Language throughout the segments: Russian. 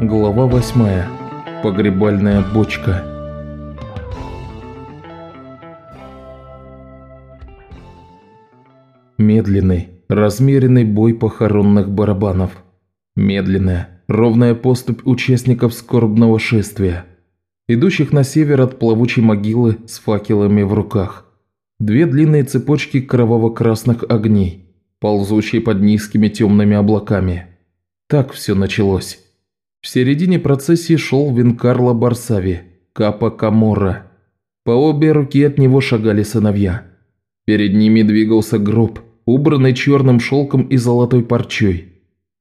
Глава 8. Погребальная бочка. Медленный, размеренный бой похоронных барабанов. Медленная, ровная поступь участников скорбного шествия, идущих на север от плавучей могилы с факелами в руках. Две длинные цепочки кроваво-красных огней, ползущие под низкими темными облаками. Так все началось. В середине процессии шел Винкарло Барсави, Капа Камора. По обе руки от него шагали сыновья. Перед ними двигался гроб, убранный черным шелком и золотой парчой,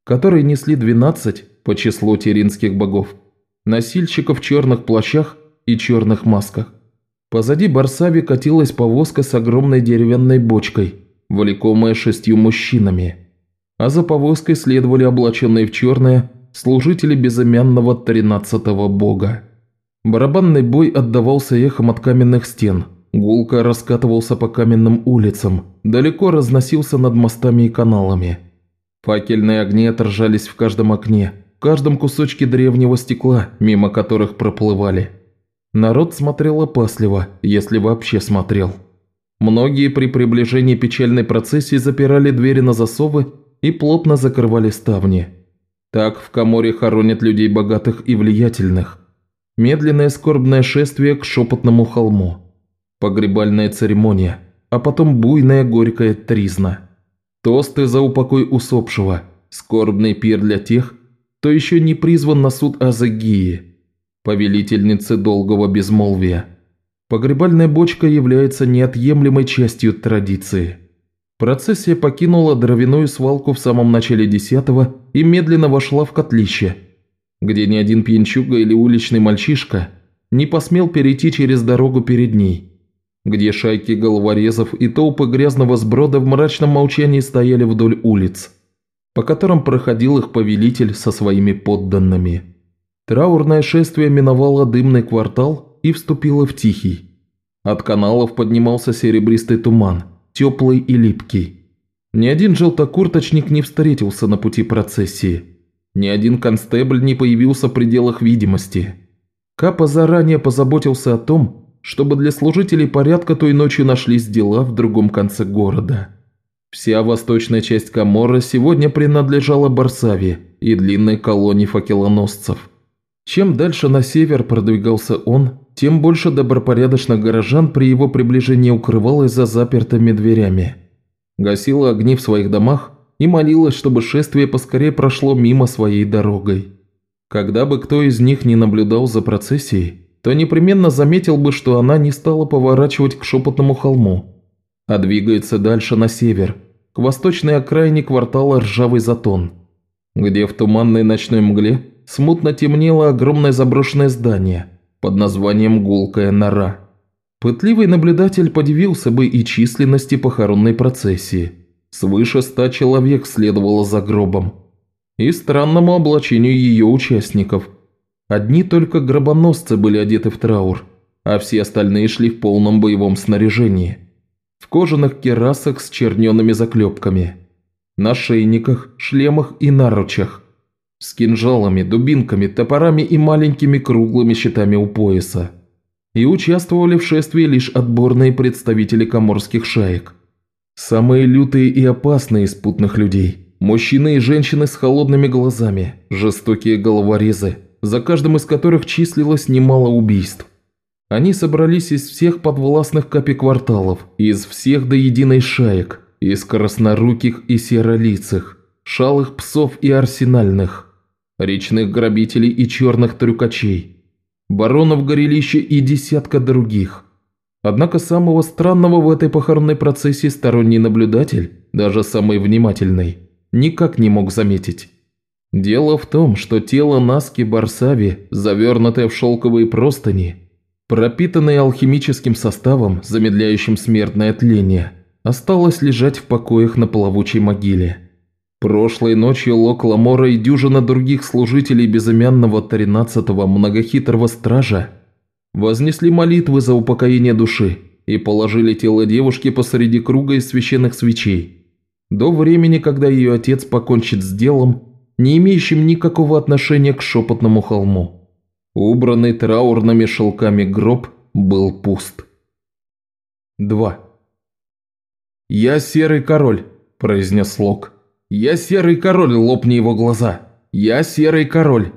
который несли 12 по числу теринских богов, носильщиков в черных плащах и черных масках. Позади Барсави катилась повозка с огромной деревянной бочкой, влекомая шестью мужчинами. А за повозкой следовали облаченные в черное служители безымянного тринадцатого бога. Барабанный бой отдавался эхом от каменных стен, гулко раскатывался по каменным улицам, далеко разносился над мостами и каналами. Факельные огни отражались в каждом окне, в каждом кусочке древнего стекла, мимо которых проплывали. Народ смотрел опасливо, если вообще смотрел. Многие при приближении печальной процессии запирали двери на засовы и плотно закрывали ставни – так в Каморе хоронят людей богатых и влиятельных. Медленное скорбное шествие к шепотному холму. Погребальная церемония, а потом буйная горькая тризна. Тосты за упокой усопшего, скорбный пир для тех, кто еще не призван на суд Азагии, повелительницы долгого безмолвия. Погребальная бочка является неотъемлемой частью традиции. Процессия покинула дровяную свалку в самом начале десятого и медленно вошла в котлище, где ни один пьянчуга или уличный мальчишка не посмел перейти через дорогу перед ней, где шайки головорезов и толпы грязного сброда в мрачном молчании стояли вдоль улиц, по которым проходил их повелитель со своими подданными. Траурное шествие миновало дымный квартал и вступило в Тихий. От каналов поднимался серебристый туман – теплый и липкий. Ни один желтокурточник не встретился на пути процессии. Ни один констебль не появился в пределах видимости. Капа заранее позаботился о том, чтобы для служителей порядка той ночью нашлись дела в другом конце города. Вся восточная часть Каморра сегодня принадлежала Барсаве и длинной колонии факелоносцев. Чем дальше на север продвигался он, тем больше добропорядочных горожан при его приближении укрывалось за запертыми дверями. Гасила огни в своих домах и молилась, чтобы шествие поскорее прошло мимо своей дорогой. Когда бы кто из них не наблюдал за процессией, то непременно заметил бы, что она не стала поворачивать к шепотному холму, а двигается дальше на север, к восточной окраине квартала Ржавый Затон, где в туманной ночной мгле смутно темнело огромное заброшенное здание – под названием «Гулкая нора». Пытливый наблюдатель подивился бы и численности похоронной процессии. Свыше ста человек следовало за гробом. И странному облачению ее участников. Одни только гробоносцы были одеты в траур, а все остальные шли в полном боевом снаряжении. В кожаных керасах с черненными заклепками. На шейниках, шлемах и наручах – с кинжалами, дубинками, топорами и маленькими круглыми щитами у пояса. И участвовали в шествии лишь отборные представители коморских шаек. Самые лютые и опасные из путных людей. Мужчины и женщины с холодными глазами, жестокие головорезы, за каждым из которых числилось немало убийств. Они собрались из всех подвластных капи кварталов, из всех до единой шаек, из красноруких и серолицых, шалых псов и арсенальных, речных грабителей и черных трюкачей, баронов горелища и десятка других. Однако самого странного в этой похоронной процессии сторонний наблюдатель, даже самый внимательный, никак не мог заметить. Дело в том, что тело Наски Барсави, завернутое в шелковые простыни, пропитанное алхимическим составом, замедляющим смертное тление, осталось лежать в покоях на плавучей могиле. Прошлой ночью Лок Ламора и дюжина других служителей безымянного тринадцатого многохитрого стража вознесли молитвы за упокоение души и положили тело девушки посреди круга из священных свечей. До времени, когда ее отец покончит с делом, не имеющим никакого отношения к шепотному холму. Убранный траурными шелками гроб был пуст. 2. «Я серый король», – произнес Лок. «Я серый король, лопни его глаза! Я серый король!»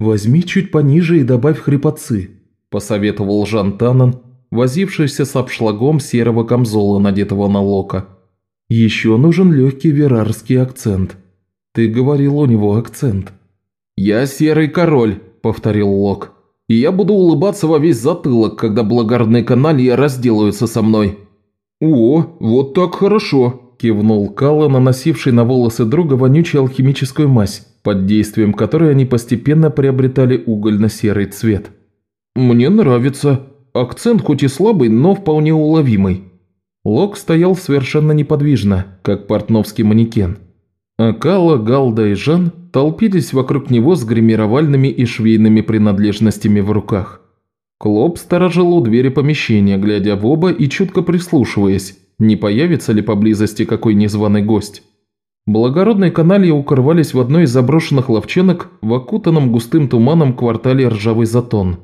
«Возьми чуть пониже и добавь хрипотцы», – посоветовал Жан Танан, возившийся с обшлагом серого камзола, надетого на Лока. «Еще нужен легкий верарский акцент. Ты говорил у него акцент». «Я серый король», – повторил Лок. «И я буду улыбаться во весь затылок, когда благородные каналья разделаются со мной». «О, вот так хорошо», – кивнул Калла, наносивший на волосы друга вонючую алхимическую мазь, под действием которой они постепенно приобретали угольно-серый цвет. «Мне нравится. Акцент хоть и слабый, но вполне уловимый». Лок стоял совершенно неподвижно, как портновский манекен. А Калла, Галда и Жан толпились вокруг него с гримировальными и швейными принадлежностями в руках. Клоп сторожил у двери помещения, глядя в оба и чутко прислушиваясь, не появится ли поблизости какой незваный гость. Благородные канальи укрывались в одной из заброшенных ловчонок в окутанном густым туманом квартале Ржавый Затон.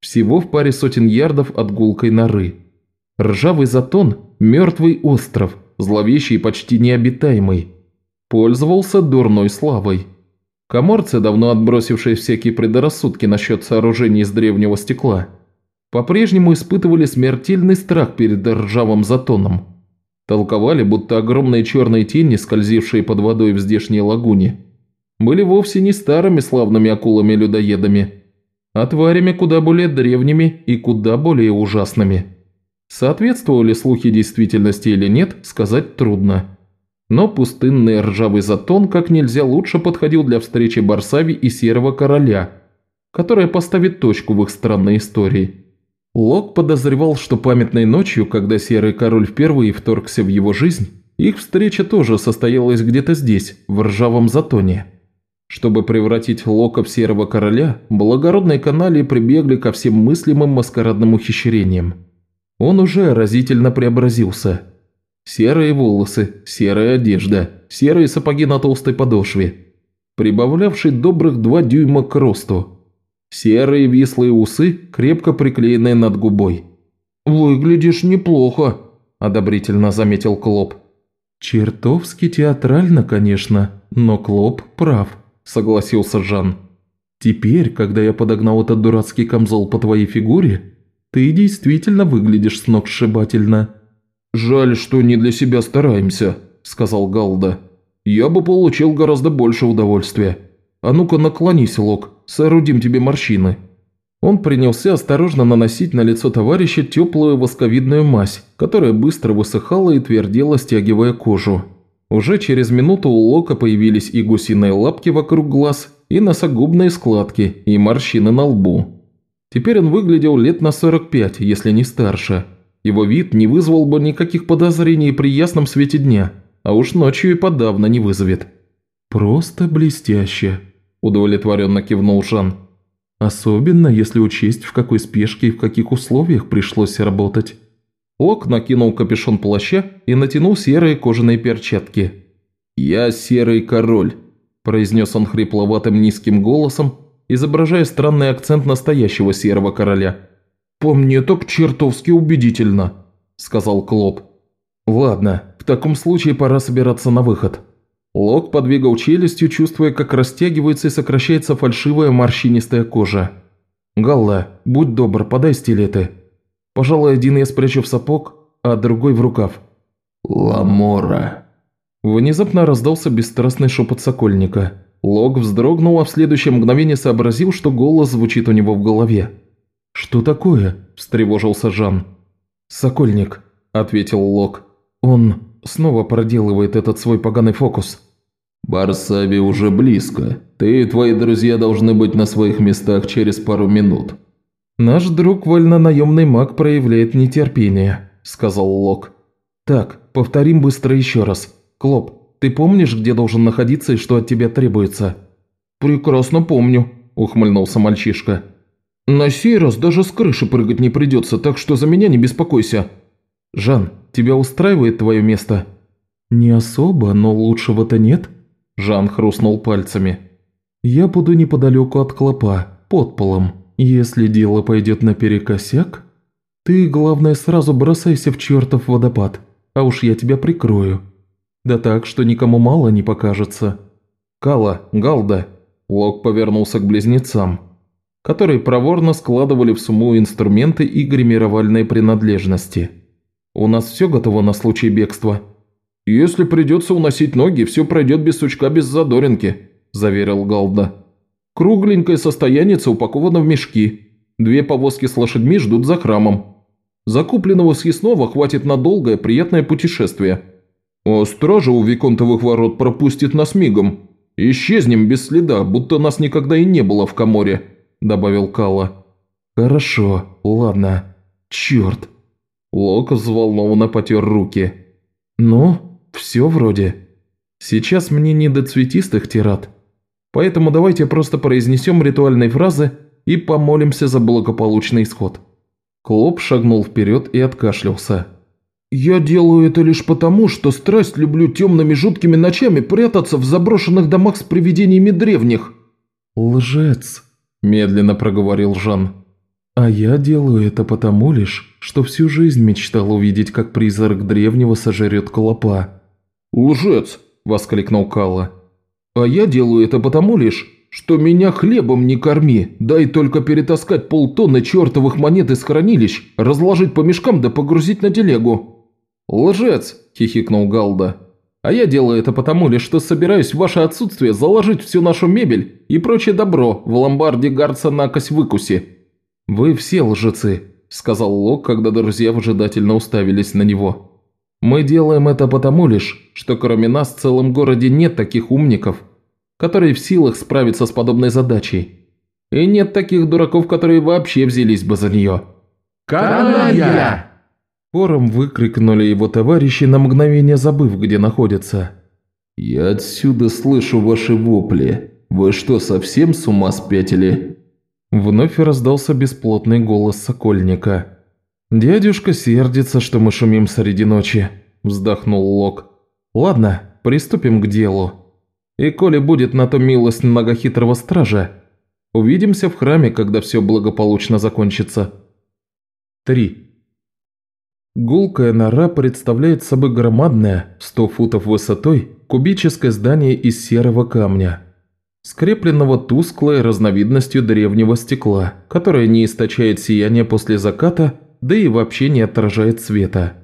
Всего в паре сотен ярдов от гулкой норы. Ржавый Затон – мертвый остров, зловещий и почти необитаемый. Пользовался дурной славой. Коморцы, давно отбросившие всякие предрассудки насчет сооружений из древнего стекла, по-прежнему испытывали смертельный страх перед ржавым затоном. Толковали, будто огромные черные тени, скользившие под водой в здешней лагуне, были вовсе не старыми славными акулами-людоедами, а тварями куда более древними и куда более ужасными. Соответствовали слухи действительности или нет, сказать трудно. Но пустынный ржавый затон как нельзя лучше подходил для встречи Барсави и Серого Короля, которая поставит точку в их странной истории. Лок подозревал, что памятной ночью, когда Серый Король впервые вторгся в его жизнь, их встреча тоже состоялась где-то здесь, в ржавом затоне. Чтобы превратить Лока в Серого Короля, благородные канали прибегли ко всем мыслимым маскарадным ухищрениям. Он уже разительно преобразился – Серые волосы, серая одежда, серые сапоги на толстой подошве, прибавлявший добрых два дюйма к росту. Серые вислые усы, крепко приклеенные над губой. «Выглядишь неплохо», – одобрительно заметил Клоп. «Чертовски театрально, конечно, но Клоп прав», – согласился Жан. «Теперь, когда я подогнал этот дурацкий камзол по твоей фигуре, ты действительно выглядишь сногсшибательно». «Жаль, что не для себя стараемся», – сказал Галда. «Я бы получил гораздо больше удовольствия. А ну-ка наклонись, Лок, соорудим тебе морщины». Он принялся осторожно наносить на лицо товарища теплую восковидную мазь, которая быстро высыхала и твердела, стягивая кожу. Уже через минуту у Лока появились и гусиные лапки вокруг глаз, и носогубные складки, и морщины на лбу. Теперь он выглядел лет на 45, если не старше – его вид не вызвал бы никаких подозрений при ясном свете дня, а уж ночью и подавно не вызовет. «Просто блестяще», – удовлетворенно кивнул Жан. «Особенно, если учесть, в какой спешке и в каких условиях пришлось работать». Лок накинул капюшон плаща и натянул серые кожаные перчатки. «Я серый король», – произнес он хрипловатым низким голосом, изображая странный акцент настоящего серого короля. «По мне так чертовски убедительно», – сказал Клоп. «Ладно, в таком случае пора собираться на выход». Лок подвигал челюстью, чувствуя, как растягивается и сокращается фальшивая морщинистая кожа. «Галла, будь добр, подай стилеты. Пожалуй, один я спрячу в сапог, а другой в рукав». «Ламора». Внезапно раздался бесстрастный шепот сокольника. Лок вздрогнул, а в следующее мгновение сообразил, что голос звучит у него в голове. «Что такое?» – встревожился Жан. «Сокольник», – ответил Лок. «Он снова проделывает этот свой поганый фокус». «Барсаби уже близко. Ты и твои друзья должны быть на своих местах через пару минут». «Наш друг вольно-наемный маг проявляет нетерпение», – сказал Лок. «Так, повторим быстро еще раз. Клоп, ты помнишь, где должен находиться и что от тебя требуется?» «Прекрасно помню», – ухмыльнулся мальчишка. На сей раз даже с крыши прыгать не придется, так что за меня не беспокойся. Жан, тебя устраивает твое место? Не особо, но лучшего-то нет. Жан хрустнул пальцами. «Я буду неподалеку от клопа, под полом. Если дело пойдет наперекосяк, ты, главное, сразу бросайся в чертов водопад, а уж я тебя прикрою. Да так, что никому мало не покажется». «Кала, Галда!» Лок повернулся к близнецам, которые проворно складывали в сумму инструменты и гримировальные принадлежности. «У нас все готово на случай бегства?» «Если придется уносить ноги, все пройдет без сучка, без задоринки», – заверил Галда. «Кругленькое состояница упаковано в мешки. Две повозки с лошадьми ждут за храмом. Закупленного съестного хватит на долгое, приятное путешествие. А стража у Виконтовых ворот пропустит нас мигом. Исчезнем без следа, будто нас никогда и не было в Каморе», – добавил Калла. «Хорошо, ладно. Черт!» Лок взволнованно потер руки. «Ну?» Все вроде. Сейчас мне не до цветистых тират. Поэтому давайте просто произнесем ритуальные фразы и помолимся за благополучный исход». Клоп шагнул вперед и откашлялся. «Я делаю это лишь потому, что страсть люблю темными жуткими ночами прятаться в заброшенных домах с привидениями древних». «Лжец», – медленно проговорил Жан. «А я делаю это потому лишь, что всю жизнь мечтал увидеть, как призрак древнего сожрет клопа. «Лжец!» – воскликнул Калла. «А я делаю это потому лишь, что меня хлебом не корми, дай только перетаскать полтонны чертовых монет из хранилищ, разложить по мешкам да погрузить на телегу». «Лжец!» – хихикнул Галда. «А я делаю это потому лишь, что собираюсь в ваше отсутствие заложить всю нашу мебель и прочее добро в ломбарде Гарца накось выкуси». «Вы все лжецы», – сказал Лок, когда друзья выжидательно уставились на него. Мы делаем это потому лишь, что кроме нас в целом городе нет таких умников, которые в силах справиться с подобной задачей. И нет таких дураков, которые вообще взялись бы за нее. «Каналья!» Хором выкрикнули его товарищи, на мгновение забыв, где находятся. «Я отсюда слышу ваши вопли. Вы что, совсем с ума спятили?» Вновь раздался бесплотный голос Сокольника. «Дядюшка сердится, что мы шумим среди ночи», – вздохнул Лок. «Ладно, приступим к делу. И коли будет на то милость многохитрого стража, увидимся в храме, когда все благополучно закончится». 3. Гулкая нора представляет собой громадное, 100 футов высотой, кубическое здание из серого камня, скрепленного тусклой разновидностью древнего стекла, которое не источает сияние после заката – да и вообще не отражает света.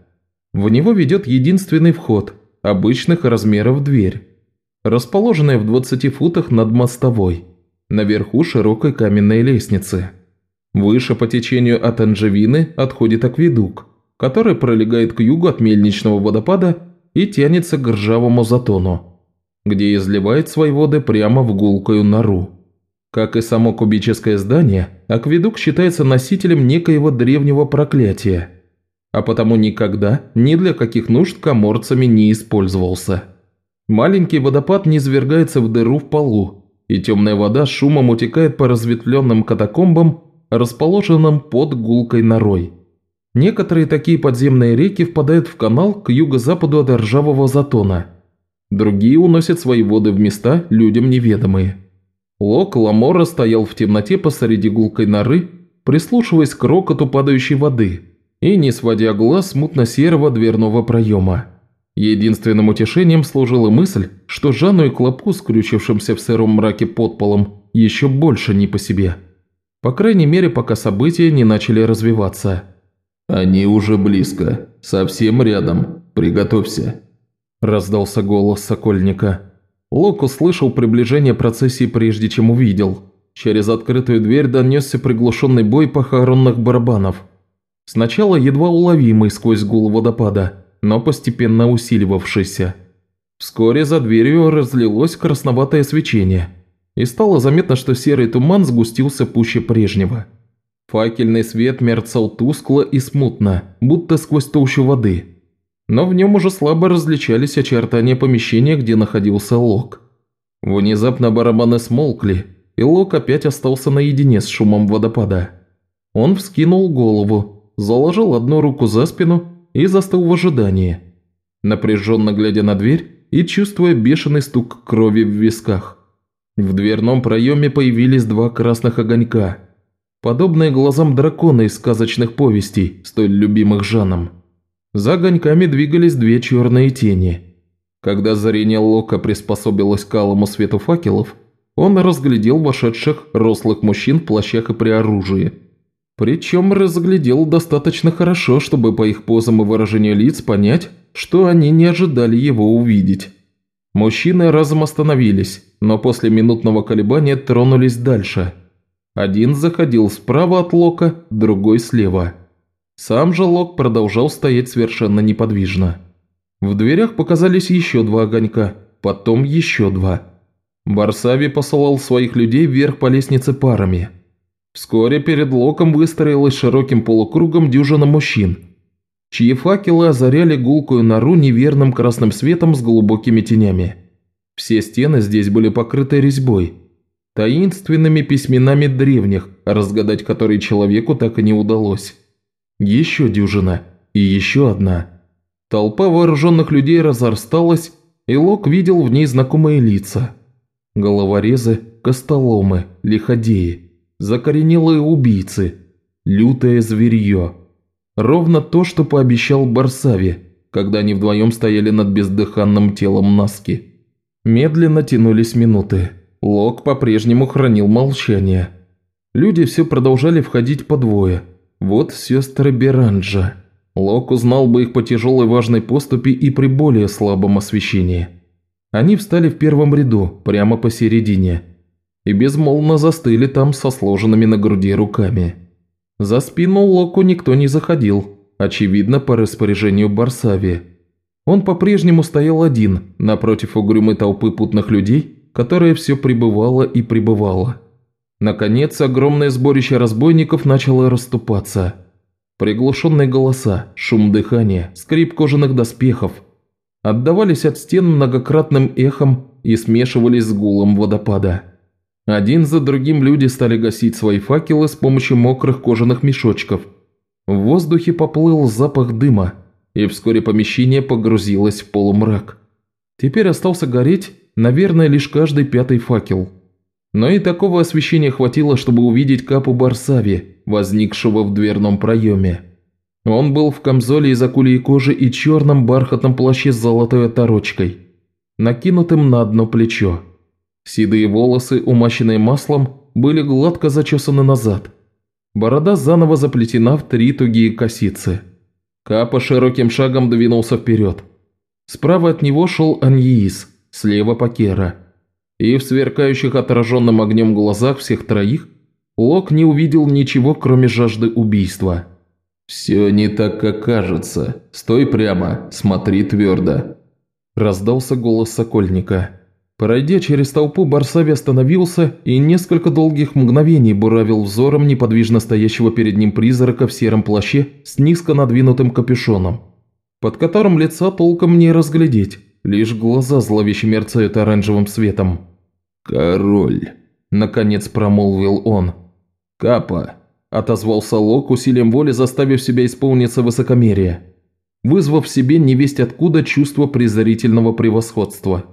В него ведет единственный вход, обычных размеров дверь, расположенная в 20 футах над мостовой, наверху широкой каменной лестницы. Выше по течению от Анжевины отходит акведук, который пролегает к югу от мельничного водопада и тянется к ржавому затону, где изливает свои воды прямо в гулкую нору. Как и само кубическое здание, акведук считается носителем некоего древнего проклятия, а потому никогда ни для каких нужд коморцами не использовался. Маленький водопад не извергается в дыру в полу, и темная вода шумом утекает по разветвленным катакомбам, расположенным под гулкой норой. Некоторые такие подземные реки впадают в канал к юго-западу от ржавого затона. Другие уносят свои воды в места, людям неведомые. Лок Ламора стоял в темноте посреди гулкой норы, прислушиваясь к рокоту падающей воды и не сводя глаз мутно-серого дверного проема. Единственным утешением служила мысль, что Жанну и Клопу, скрючившимся в сыром мраке под полом, еще больше не по себе. По крайней мере, пока события не начали развиваться. «Они уже близко, совсем рядом. Приготовься», – раздался голос Сокольника. Лок услышал приближение процессии прежде, чем увидел. Через открытую дверь донесся приглушенный бой похоронных барабанов. Сначала едва уловимый сквозь гул водопада, но постепенно усиливавшийся. Вскоре за дверью разлилось красноватое свечение, и стало заметно, что серый туман сгустился пуще прежнего. Факельный свет мерцал тускло и смутно, будто сквозь толщу воды – но в нем уже слабо различались очертания помещения, где находился Лок. Внезапно барабаны смолкли, и Лок опять остался наедине с шумом водопада. Он вскинул голову, заложил одну руку за спину и застыл в ожидании, напряженно глядя на дверь и чувствуя бешеный стук крови в висках. В дверном проеме появились два красных огонька, подобные глазам дракона из сказочных повестей, столь любимых Жаном. За огоньками двигались две черные тени. Когда зрение Лока приспособилось к алому свету факелов, он разглядел вошедших рослых мужчин в плащах и при оружии. Причем разглядел достаточно хорошо, чтобы по их позам и выражению лиц понять, что они не ожидали его увидеть. Мужчины разом остановились, но после минутного колебания тронулись дальше. Один заходил справа от Лока, другой слева. Сам же Лок продолжал стоять совершенно неподвижно. В дверях показались еще два огонька, потом еще два. Барсави посылал своих людей вверх по лестнице парами. Вскоре перед Локом выстроилась широким полукругом дюжина мужчин – чьи факелы озаряли гулкую нору неверным красным светом с глубокими тенями. Все стены здесь были покрыты резьбой, таинственными письменами древних, разгадать которые человеку так и не удалось. Еще дюжина и еще одна. Толпа вооруженных людей разорсталась, и Лок видел в ней знакомые лица. Головорезы, костоломы, лиходеи, закоренелые убийцы, лютое зверье – Ровно то, что пообещал Барсави, когда они вдвоем стояли над бездыханным телом Наски. Медленно тянулись минуты. Лок по-прежнему хранил молчание. Люди все продолжали входить по двое. Вот сестры Беранджа. Лок узнал бы их по тяжелой важной поступи и при более слабом освещении. Они встали в первом ряду, прямо посередине, и безмолвно застыли там со сложенными на груди руками. За спину Локу никто не заходил, очевидно, по распоряжению Барсави. Он по-прежнему стоял один, напротив угрюмой толпы путных людей, которая все пребывала и пребывала. Наконец, огромное сборище разбойников начало расступаться. Приглушенные голоса, шум дыхания, скрип кожаных доспехов отдавались от стен многократным эхом и смешивались с гулом водопада. Один за другим люди стали гасить свои факелы с помощью мокрых кожаных мешочков. В воздухе поплыл запах дыма, и вскоре помещение погрузилось в полумрак. Теперь остался гореть, наверное, лишь каждый пятый факел. Но и такого освещения хватило, чтобы увидеть капу Барсави, возникшего в дверном проеме. Он был в камзоле из акулии кожи и черном бархатном плаще с золотой оторочкой, накинутым на одно плечо. Седые волосы, умащенные маслом, были гладко зачесаны назад. Борода заново заплетена в три тугие косицы. Капа широким шагом двинулся вперед. Справа от него шел Аньиис, слева Пакера. И в сверкающих отраженным огнем глазах всех троих Лок не увидел ничего, кроме жажды убийства. «Все не так, как кажется. Стой прямо, смотри твердо», – раздался голос Сокольника. Пройдя через толпу, Барсави остановился и несколько долгих мгновений буравил взором неподвижно стоящего перед ним призрака в сером плаще с низко надвинутым капюшоном, под которым лица толком не разглядеть, лишь глаза зловеще мерцают оранжевым светом. «Король», – наконец промолвил он. «Капа», – отозвался Лок усилием воли, заставив себя исполниться высокомерие, вызвав в себе невесть откуда чувство презрительного превосходства.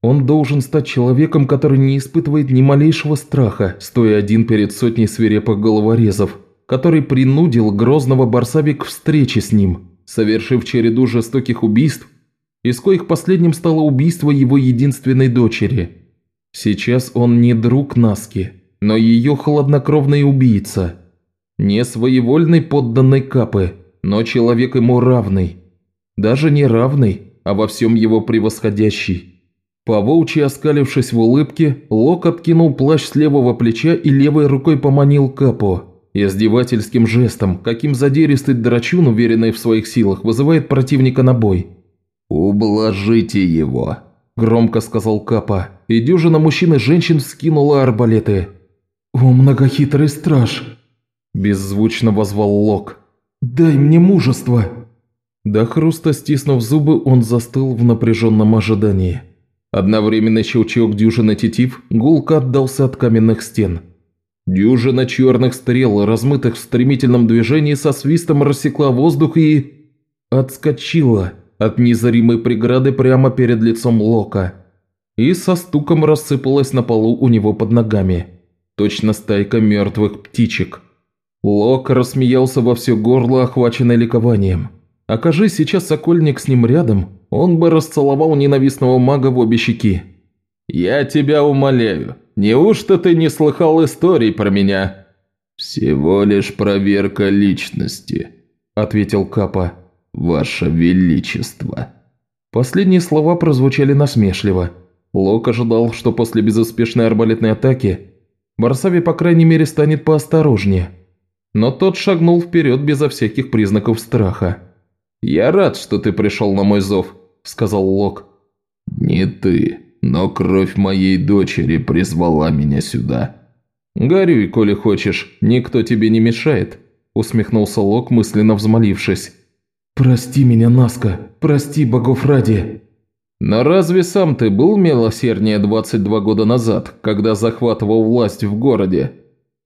Он должен стать человеком, который не испытывает ни малейшего страха, стоя один перед сотней свирепых головорезов, который принудил грозного Барсаби к встрече с ним, совершив череду жестоких убийств, из коих последним стало убийство его единственной дочери. Сейчас он не друг Наски, но ее хладнокровный убийца. Не своевольный подданный Капы, но человек ему равный. Даже не равный, а во всем его превосходящий. Поволчьи, оскалившись в улыбке, Лок откинул плащ с левого плеча и левой рукой поманил Капо. Издевательским жестом, каким задиристый драчун, уверенный в своих силах, вызывает противника на бой. «Ублажите его», – громко сказал Капа, и дюжина мужчин и женщин скинула арбалеты. «О, многохитрый страж!» – беззвучно возвал Лок. «Дай мне мужество!» До хруста стиснув зубы, он застыл в напряженном ожидании. Одновременно щелчок дюжины тетив гулко отдался от каменных стен. Дюжина черных стрел, размытых в стремительном движении, со свистом рассекла воздух и... отскочила, от незримой преграды прямо перед лицом Лока и со стуком рассыпалась на полу у него под ногами. Точно стайка мертвых птичек. Лок рассмеялся во все горло, охваченный ликованием. Окажись сейчас Сокольник с ним рядом, он бы расцеловал ненавистного мага в обе щеки. «Я тебя умоляю, неужто ты не слыхал историй про меня?» «Всего лишь проверка личности», – ответил Капа. «Ваше Величество». Последние слова прозвучали насмешливо. Лок ожидал, что после безуспешной арбалетной атаки Барсави, по крайней мере, станет поосторожнее. Но тот шагнул вперед безо всяких признаков страха. «Я рад, что ты пришел на мой зов», – сказал Лок. «Не ты, но кровь моей дочери призвала меня сюда». «Горюй, коли хочешь, никто тебе не мешает», – усмехнулся Лок, мысленно взмолившись. «Прости меня, Наска, прости богов ради». «Но разве сам ты был милосерднее 22 года назад, когда захватывал власть в городе?»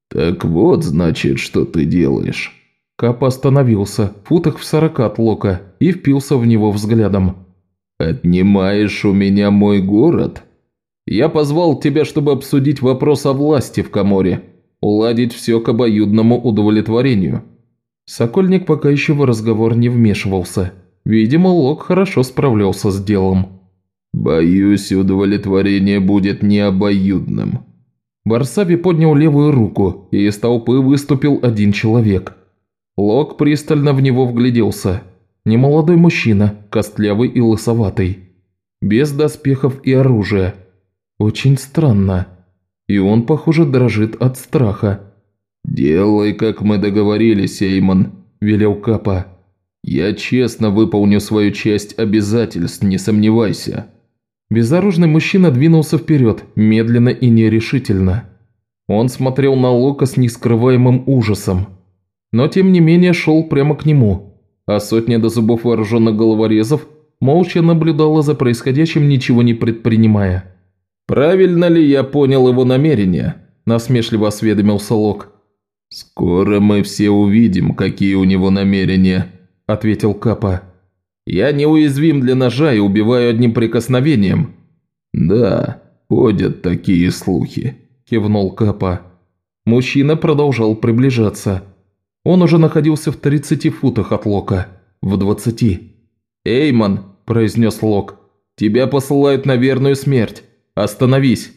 «Так вот, значит, что ты делаешь». Кап остановился, футах в сорока от Лока, и впился в него взглядом. «Отнимаешь у меня мой город?» «Я позвал тебя, чтобы обсудить вопрос о власти в Каморе, уладить все к обоюдному удовлетворению». Сокольник пока еще в разговор не вмешивался. Видимо, Лок хорошо справлялся с делом. «Боюсь, удовлетворение будет необоюдным». Барсаби поднял левую руку, и из толпы выступил один человек – Лок пристально в него вгляделся. Немолодой мужчина, костлявый и лысоватый. Без доспехов и оружия. Очень странно. И он, похоже, дрожит от страха. «Делай, как мы договорились, Эймон», – велел Капа. «Я честно выполню свою часть обязательств, не сомневайся». Безоружный мужчина двинулся вперед, медленно и нерешительно. Он смотрел на Лока с нескрываемым ужасом но тем не менее шел прямо к нему, а сотня до зубов вооруженных головорезов молча наблюдала за происходящим, ничего не предпринимая. «Правильно ли я понял его намерения?» – насмешливо осведомился Лок. «Скоро мы все увидим, какие у него намерения», – ответил Капа. «Я неуязвим для ножа и убиваю одним прикосновением». «Да, ходят такие слухи», – кивнул Капа. Мужчина продолжал приближаться. Он уже находился в 30 футах от Лока. В 20. «Эймон», – произнес Лок, – «тебя посылают на верную смерть. Остановись».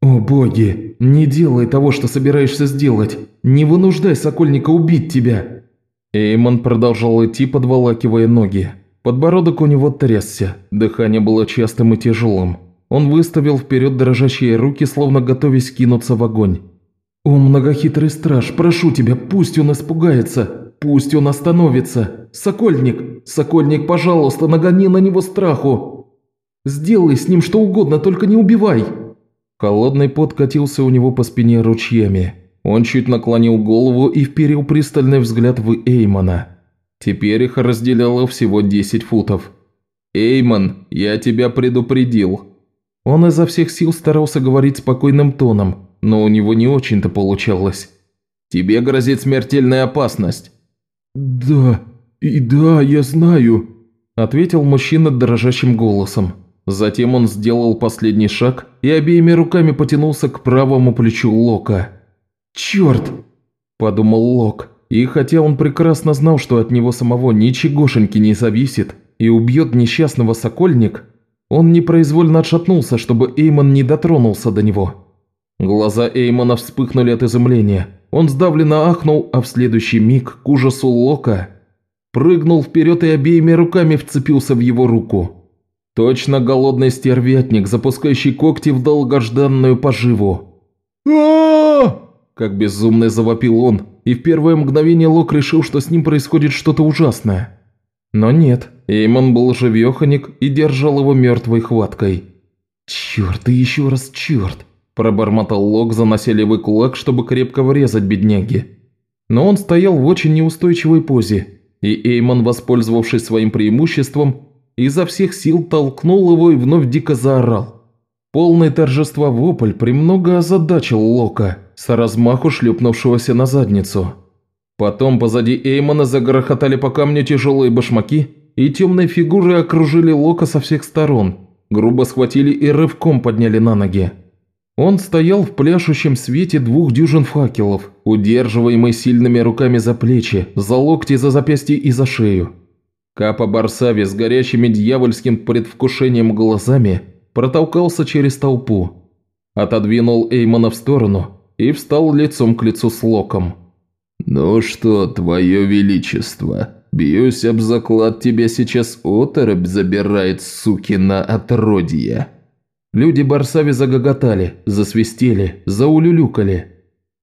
«О боги, не делай того, что собираешься сделать. Не вынуждай Сокольника убить тебя». Эймон продолжал идти, подволакивая ноги. Подбородок у него трясся, дыхание было частым и тяжелым. Он выставил вперед дрожащие руки, словно готовясь кинуться в огонь. «О, многохитрый страж, прошу тебя, пусть он испугается, пусть он остановится. Сокольник, Сокольник, пожалуйста, нагони на него страху. Сделай с ним что угодно, только не убивай». Холодный пот катился у него по спине ручьями. Он чуть наклонил голову и вперил пристальный взгляд в Эймона. Теперь их разделяло всего 10 футов. «Эймон, я тебя предупредил». Он изо всех сил старался говорить спокойным тоном, но у него не очень-то получалось. Тебе грозит смертельная опасность». «Да, и да, я знаю», – ответил мужчина дрожащим голосом. Затем он сделал последний шаг и обеими руками потянулся к правому плечу Лока. «Черт!» – подумал Лок. И хотя он прекрасно знал, что от него самого ничегошеньки не зависит и убьет несчастного Сокольник, он непроизвольно отшатнулся, чтобы Эймон не дотронулся до него. Глаза Эймона вспыхнули от изумления. Он сдавленно ахнул, а в следующий миг, к ужасу Лока, прыгнул вперед и обеими руками вцепился в его руку. Точно голодный стервятник, запускающий когти в долгожданную поживу. а Как безумный завопил он, и в первое мгновение Лок решил, что с ним происходит что-то ужасное. Но нет, Эймон был живеханик и держал его мертвой хваткой. «Черт и еще раз черт!» Пробормотал Лок, занося левый кулак, чтобы крепко врезать бедняги. Но он стоял в очень неустойчивой позе, и Эймон, воспользовавшись своим преимуществом, изо всех сил толкнул его и вновь дико заорал. Полный торжества вопль премного озадачил Лока, с размаху шлепнувшегося на задницу. Потом позади Эймона загрохотали по камню тяжелые башмаки, и темные фигуры окружили Лока со всех сторон, грубо схватили и рывком подняли на ноги. Он стоял в пляшущем свете двух дюжин факелов, удерживаемый сильными руками за плечи, за локти, за запястье и за шею. Капа Барсави с горящими дьявольским предвкушением глазами протолкался через толпу, отодвинул Эймона в сторону и встал лицом к лицу с Локом. «Ну что, твое величество, бьюсь об заклад, тебя сейчас оторопь забирает, сукина отродье!» Люди Барсави загоготали, засвистели, заулюлюкали.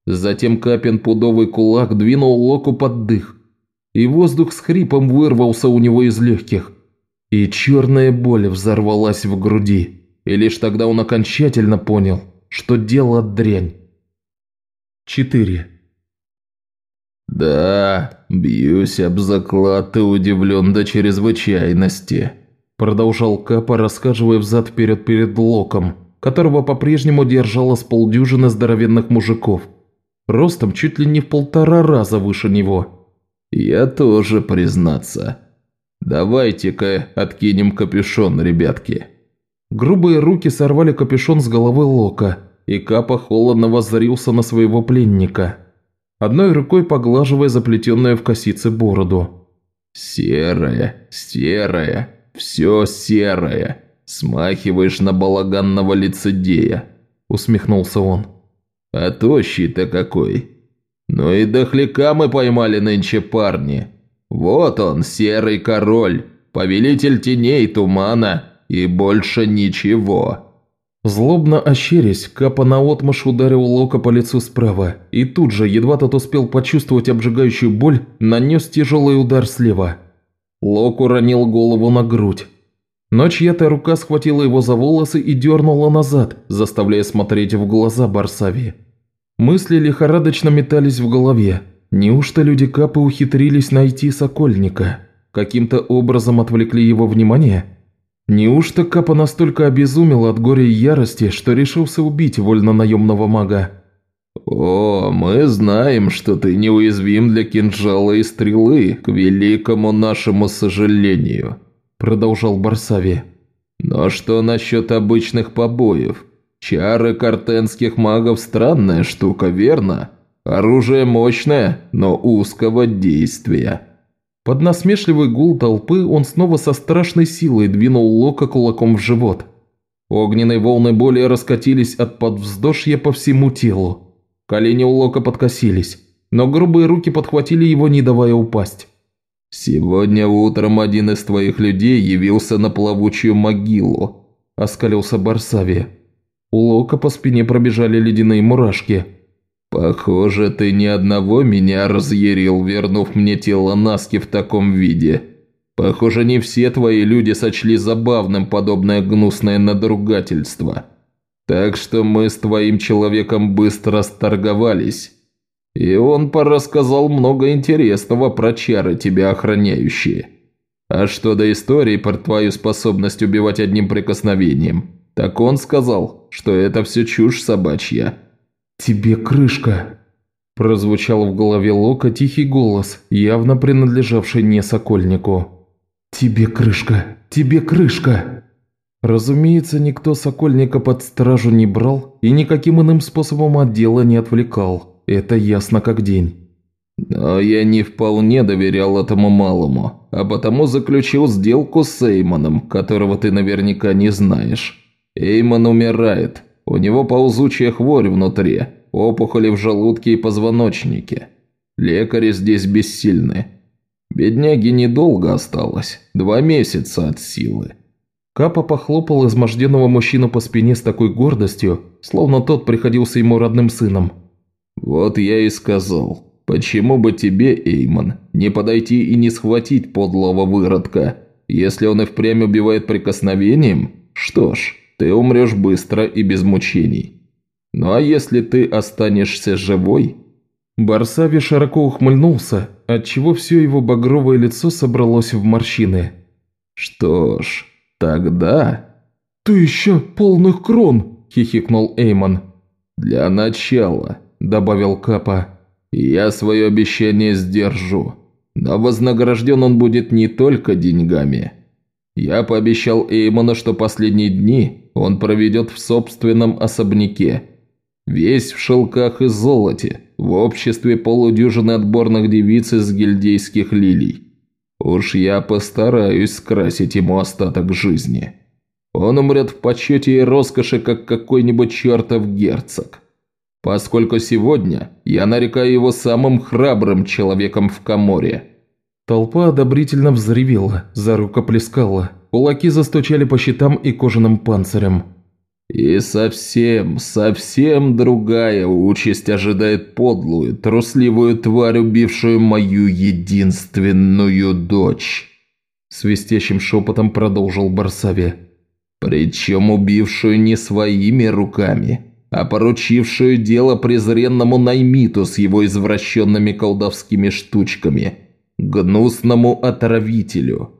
Затем Капин пудовый кулак двинул Локу под дых, и воздух с хрипом вырвался у него из легких. И черная боль взорвалась в груди, и лишь тогда он окончательно понял, что дело дрянь. 4. «Да, бьюсь об заклад и удивлен до чрезвычайности», Продолжал Капа, рассказывая взад-вперед перед Локом, которого по-прежнему держало с полдюжины здоровенных мужиков. Ростом чуть ли не в полтора раза выше него. «Я тоже, признаться. Давайте-ка откинем капюшон, ребятки». Грубые руки сорвали капюшон с головы Лока, и Капа холодно воззрился на своего пленника, одной рукой поглаживая заплетенную в косицы бороду. «Серая, серая, «Все серое. Смахиваешь на балаганного лицедея», – усмехнулся он. «А тощий-то какой. Ну и дохляка мы поймали нынче парни. Вот он, серый король, повелитель теней тумана и больше ничего». Злобно ощерясь, Капа наотмашь ударил Лока по лицу справа, и тут же, едва тот успел почувствовать обжигающую боль, нанес тяжелый удар слева – Лок уронил голову на грудь. Но чья-то рука схватила его за волосы и дернула назад, заставляя смотреть в глаза Барсави. Мысли лихорадочно метались в голове. Неужто люди Капы ухитрились найти Сокольника? Каким-то образом отвлекли его внимание? Неужто Капа настолько обезумел от горя и ярости, что решился убить вольно-наемного мага? «О, мы знаем, что ты неуязвим для кинжала и стрелы, к великому нашему сожалению», – продолжал Барсави. «Но что насчет обычных побоев? Чары картенских магов – странная штука, верно? Оружие мощное, но узкого действия». Под насмешливый гул толпы он снова со страшной силой двинул Лока кулаком в живот. Огненные волны боли раскатились от подвздошья по всему телу. Колени у Лока подкосились, но грубые руки подхватили его, не давая упасть. «Сегодня утром один из твоих людей явился на плавучую могилу», – оскалился Барсави. У Лока по спине пробежали ледяные мурашки. «Похоже, ты ни одного меня разъярил, вернув мне тело Наски в таком виде. Похоже, не все твои люди сочли забавным подобное гнусное надругательство». Так что мы с твоим человеком быстро сторговались. И он порассказал много интересного про чары тебя охраняющие. А что до истории про твою способность убивать одним прикосновением, так он сказал, что это все чушь собачья». «Тебе крышка!» Прозвучал в голове Лока тихий голос, явно принадлежавший не Сокольнику. «Тебе крышка! Тебе крышка!» Разумеется, никто Сокольника под стражу не брал и никаким иным способом от дела не отвлекал. Это ясно как день. Но я не вполне доверял этому малому, а потому заключил сделку с Эймоном, которого ты наверняка не знаешь. Эймон умирает. У него ползучая хворь внутри, опухоли в желудке и позвоночнике. Лекари здесь бессильны. Бедняге недолго осталось, два месяца от силы. Капа похлопал изможденного мужчину по спине с такой гордостью, словно тот приходился ему родным сыном. «Вот я и сказал. Почему бы тебе, Эймон, не подойти и не схватить подлого выродка? Если он и впрямь убивает прикосновением, что ж, ты умрешь быстро и без мучений. Ну а если ты останешься живой?» Барсави широко ухмыльнулся, отчего все его багровое лицо собралось в морщины. «Что ж...» «Тогда...» «Ты еще полных крон!» – хихикнул Эймон. «Для начала», – добавил Капа, – «я свое обещание сдержу. Но вознагражден он будет не только деньгами. Я пообещал Эймону, что последние дни он проведет в собственном особняке. Весь в шелках и золоте, в обществе полудюжины отборных девиц из гильдейских лилий. Уж я постараюсь скрасить ему остаток жизни. Он умрет в почете и роскоши, как какой-нибудь чертов герцог. Поскольку сегодня я нарекаю его самым храбрым человеком в Каморе. Толпа одобрительно взревела, зарукоплескала. Кулаки застучали по щитам и кожаным панцирям. И совсем, совсем другая участь ожидает подлую, трусливую тварь, убившую мою единственную дочь. Свистящим шепотом продолжил Барсави. Причем убившую не своими руками, а поручившую дело презренному Наймиту с его извращенными колдовскими штучками – Гнусному отравителю.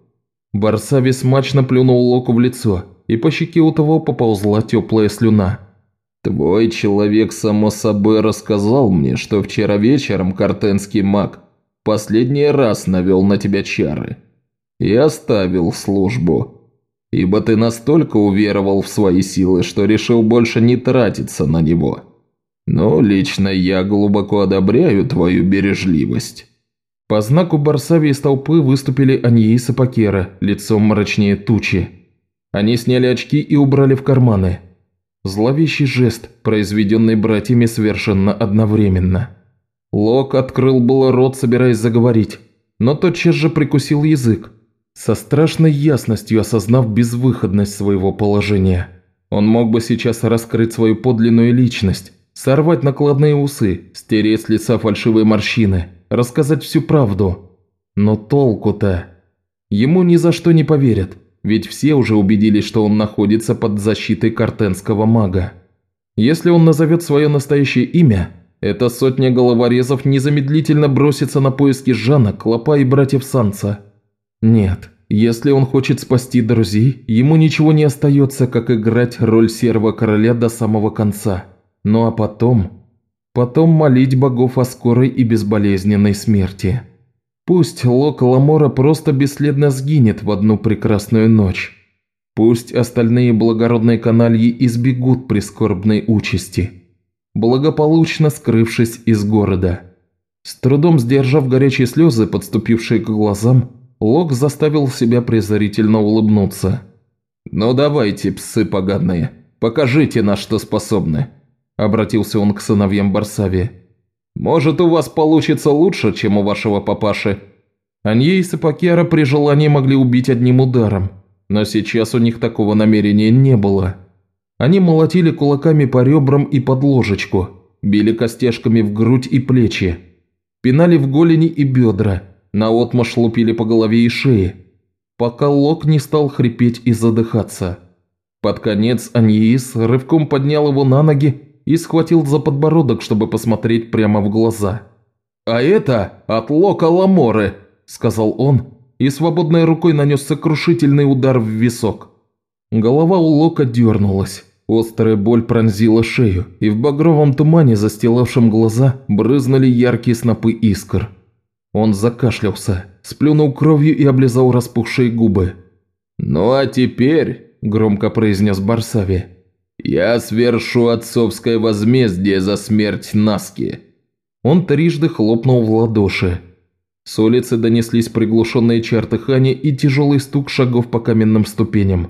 Барсави смачно плюнул Локу в лицо, и по щеке у того поползла теплая слюна. «Твой человек, само собой, рассказал мне, что вчера вечером картенский маг последний раз навел на тебя чары и оставил службу, ибо ты настолько уверовал в свои силы, что решил больше не тратиться на него. Но лично я глубоко одобряю твою бережливость». По знаку Барсави из толпы выступили Аньи и лицом мрачнее тучи. Они сняли очки и убрали в карманы. Зловещий жест, произведенный братьями совершенно одновременно. Лок открыл было рот, собираясь заговорить, но тотчас же прикусил язык, со страшной ясностью осознав безвыходность своего положения. Он мог бы сейчас раскрыть свою подлинную личность, сорвать накладные усы, стереть с лица фальшивые морщины – рассказать всю правду. Но толку-то? Ему ни за что не поверят, ведь все уже убедились, что он находится под защитой картенского мага. Если он назовет свое настоящее имя, эта сотня головорезов незамедлительно бросится на поиски Жана, Клопа и братьев Санса. Нет, если он хочет спасти друзей, ему ничего не остается, как играть роль серого короля до самого конца. Ну а потом Потом молить богов о скорой и безболезненной смерти. Пусть Лок Ламора просто бесследно сгинет в одну прекрасную ночь. Пусть остальные благородные канальи избегут прискорбной участи, благополучно скрывшись из города. С трудом сдержав горячие слезы, подступившие к глазам, Лок заставил себя презрительно улыбнуться. «Ну давайте, псы поганые, покажите, на что способны. – обратился он к сыновьям Барсави. «Может, у вас получится лучше, чем у вашего папаши?» Анье и Сапакера при желании могли убить одним ударом, но сейчас у них такого намерения не было. Они молотили кулаками по ребрам и под ложечку, били костяшками в грудь и плечи, пинали в голени и бедра, наотмашь лупили по голове и шее, пока Лок не стал хрипеть и задыхаться. Под конец Аньеис рывком поднял его на ноги и схватил за подбородок, чтобы посмотреть прямо в глаза. «А это от Лока Ламоры», – сказал он, и свободной рукой нанес сокрушительный удар в висок. Голова у Лока дернулась. Острая боль пронзила шею, и в багровом тумане, застилавшем глаза, брызнули яркие снопы искр. Он закашлялся, сплюнул кровью и облизал распухшие губы. «Ну а теперь», – громко произнес Барсави, «Я свершу отцовское возмездие за смерть Наски!» Он трижды хлопнул в ладоши. С улицы донеслись приглушенные чертыхания и тяжелый стук шагов по каменным ступеням.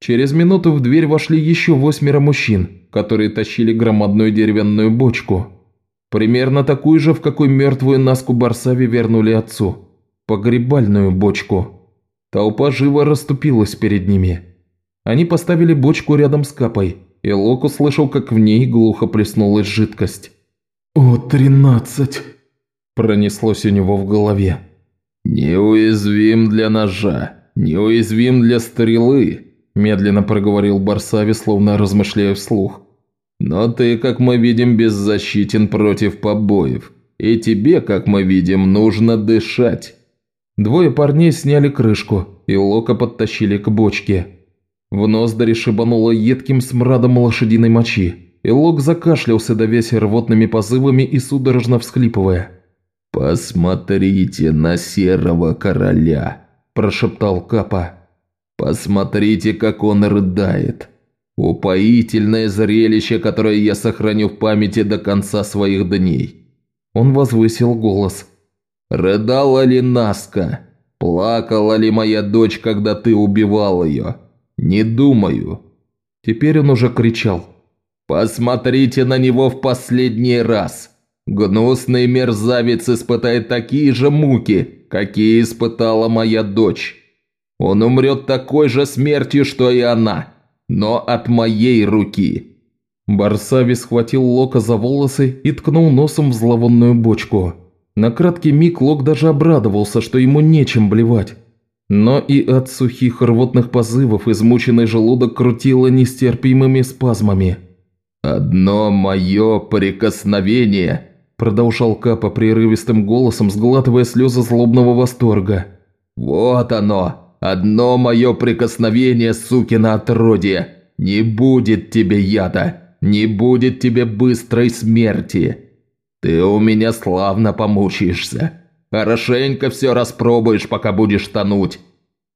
Через минуту в дверь вошли еще восьмеро мужчин, которые тащили громадную деревянную бочку. Примерно такую же, в какой мертвую Наску Барсави вернули отцу. Погребальную бочку. Толпа живо расступилась перед ними. Они поставили бочку рядом с капой, и Лок услышал, как в ней глухо плеснулась жидкость. «О, тринадцать!» – пронеслось у него в голове. «Неуязвим для ножа, неуязвим для стрелы», – медленно проговорил Барсави, словно размышляя вслух. «Но ты, как мы видим, беззащитен против побоев, и тебе, как мы видим, нужно дышать». Двое парней сняли крышку, и Лока подтащили к бочке. В ноздри шибануло едким смрадом лошадиной мочи, и Лок закашлялся, давясь рвотными позывами и судорожно всхлипывая. «Посмотрите на серого короля», – прошептал Капа. «Посмотрите, как он рыдает. Упоительное зрелище, которое я сохраню в памяти до конца своих дней». Он возвысил голос. «Рыдала ли Наска? Плакала ли моя дочь, когда ты убивал ее? Не думаю». Теперь он уже кричал. «Посмотрите на него в последний раз. Гнусный мерзавец испытает такие же муки, какие испытала моя дочь. Он умрет такой же смертью, что и она, но от моей руки». Барсави схватил Лока за волосы и ткнул носом в зловонную бочку. На краткий миг Лок даже обрадовался, что ему нечем блевать. Но и от сухих рвотных позывов измученный желудок крутило нестерпимыми спазмами. «Одно мое прикосновение», – продолжал Капа прерывистым голосом, сглатывая слезы злобного восторга. «Вот оно! Одно мое прикосновение, сукина отродье! Не будет тебе яда! Не будет тебе быстрой смерти! Ты у меня славно помучаешься! Хорошенько все распробуешь, пока будешь тонуть!»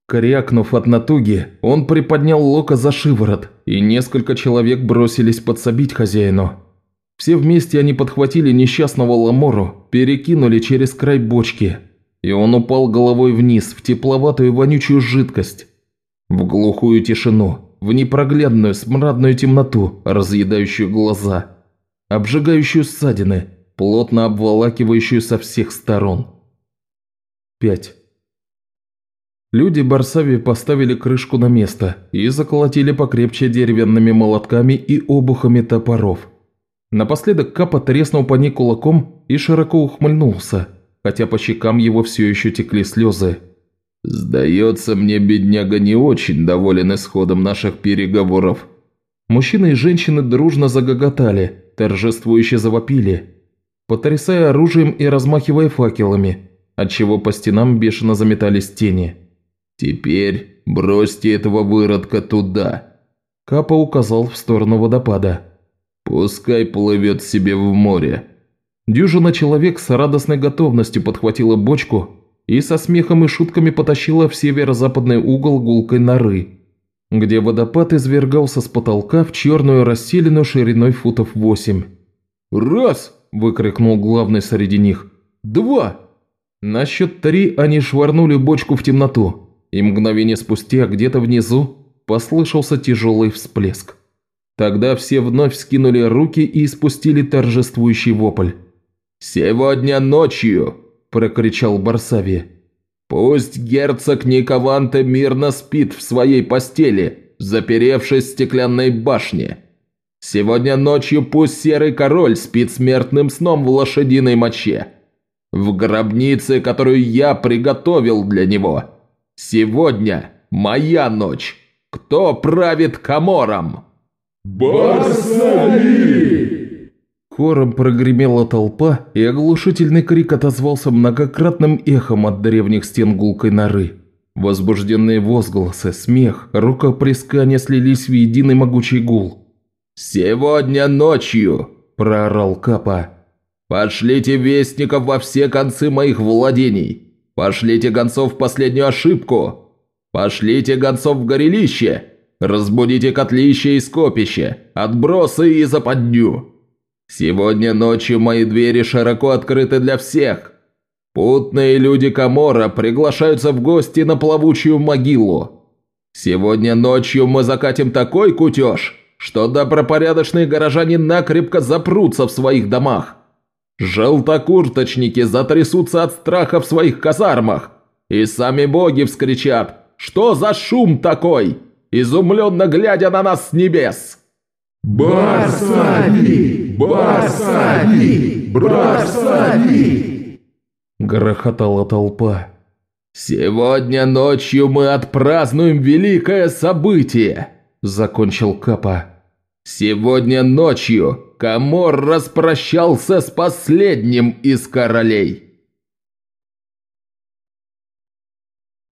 Крякнув от натуги, он приподнял Лока за шиворот, и несколько человек бросились подсобить хозяину. Все вместе они подхватили несчастного Ламору, перекинули через край бочки, и он упал головой вниз в тепловатую вонючую жидкость. В глухую тишину, в непроглядную смрадную темноту, разъедающую глаза, обжигающую ссадины, плотно обволакивающую со всех сторон. 5. Люди Барсави поставили крышку на место и заколотили покрепче деревянными молотками и обухами топоров. Напоследок Капа треснул по ней кулаком и широко ухмыльнулся, хотя по щекам его все еще текли слезы. «Сдается мне, бедняга не очень доволен исходом наших переговоров». Мужчины и женщины дружно загоготали, торжествующе завопили, потрясая оружием и размахивая факелами, отчего по стенам бешено заметались тени. «Теперь бросьте этого выродка туда!» Капа указал в сторону водопада. «Пускай плывет себе в море». Дюжина человек с радостной готовностью подхватила бочку и со смехом и шутками потащила в северо-западный угол гулкой норы, где водопад извергался с потолка в черную расселину шириной футов восемь. «Раз!» – выкрикнул главный среди них. «Два!» На счет три они швырнули бочку в темноту и мгновение спустя где-то внизу послышался тяжелый всплеск. Тогда все вновь скинули руки и испустили торжествующий вопль. «Сегодня ночью!» – прокричал Барсави. «Пусть герцог Никованте мирно спит в своей постели, заперевшись в стеклянной башне. Сегодня ночью пусть серый король спит смертным сном в лошадиной моче. В гробнице, которую я приготовил для него». Сегодня моя ночь. Кто правит Камором?» «Барсали!» Хором прогремела толпа, и оглушительный крик отозвался многократным эхом от древних стен гулкой норы. Возбужденные возгласы, смех, рукоплескания слились в единый могучий гул. «Сегодня ночью!» – проорал Капа. «Пошлите вестников во все концы моих владений. Пошлите гонцов в последнюю ошибку! Пошлите гонцов в горелище! Разбудите котлище и скопище, отбросы и западню! Сегодня ночью мои двери широко открыты для всех. Путные люди Камора приглашаются в гости на плавучую могилу. Сегодня ночью мы закатим такой кутеж, что добропорядочные горожане накрепко запрутся в своих домах. Желтокурточники затрясутся от страха в своих казармах, и сами боги вскричат «Что за шум такой?» изумленно глядя на нас с небес. «Барсали! Барсали! Барсали!» Грохотала толпа. «Сегодня ночью мы отпразднуем великое событие!» Закончил Капа. «Сегодня ночью Камор распрощался с последним из королей.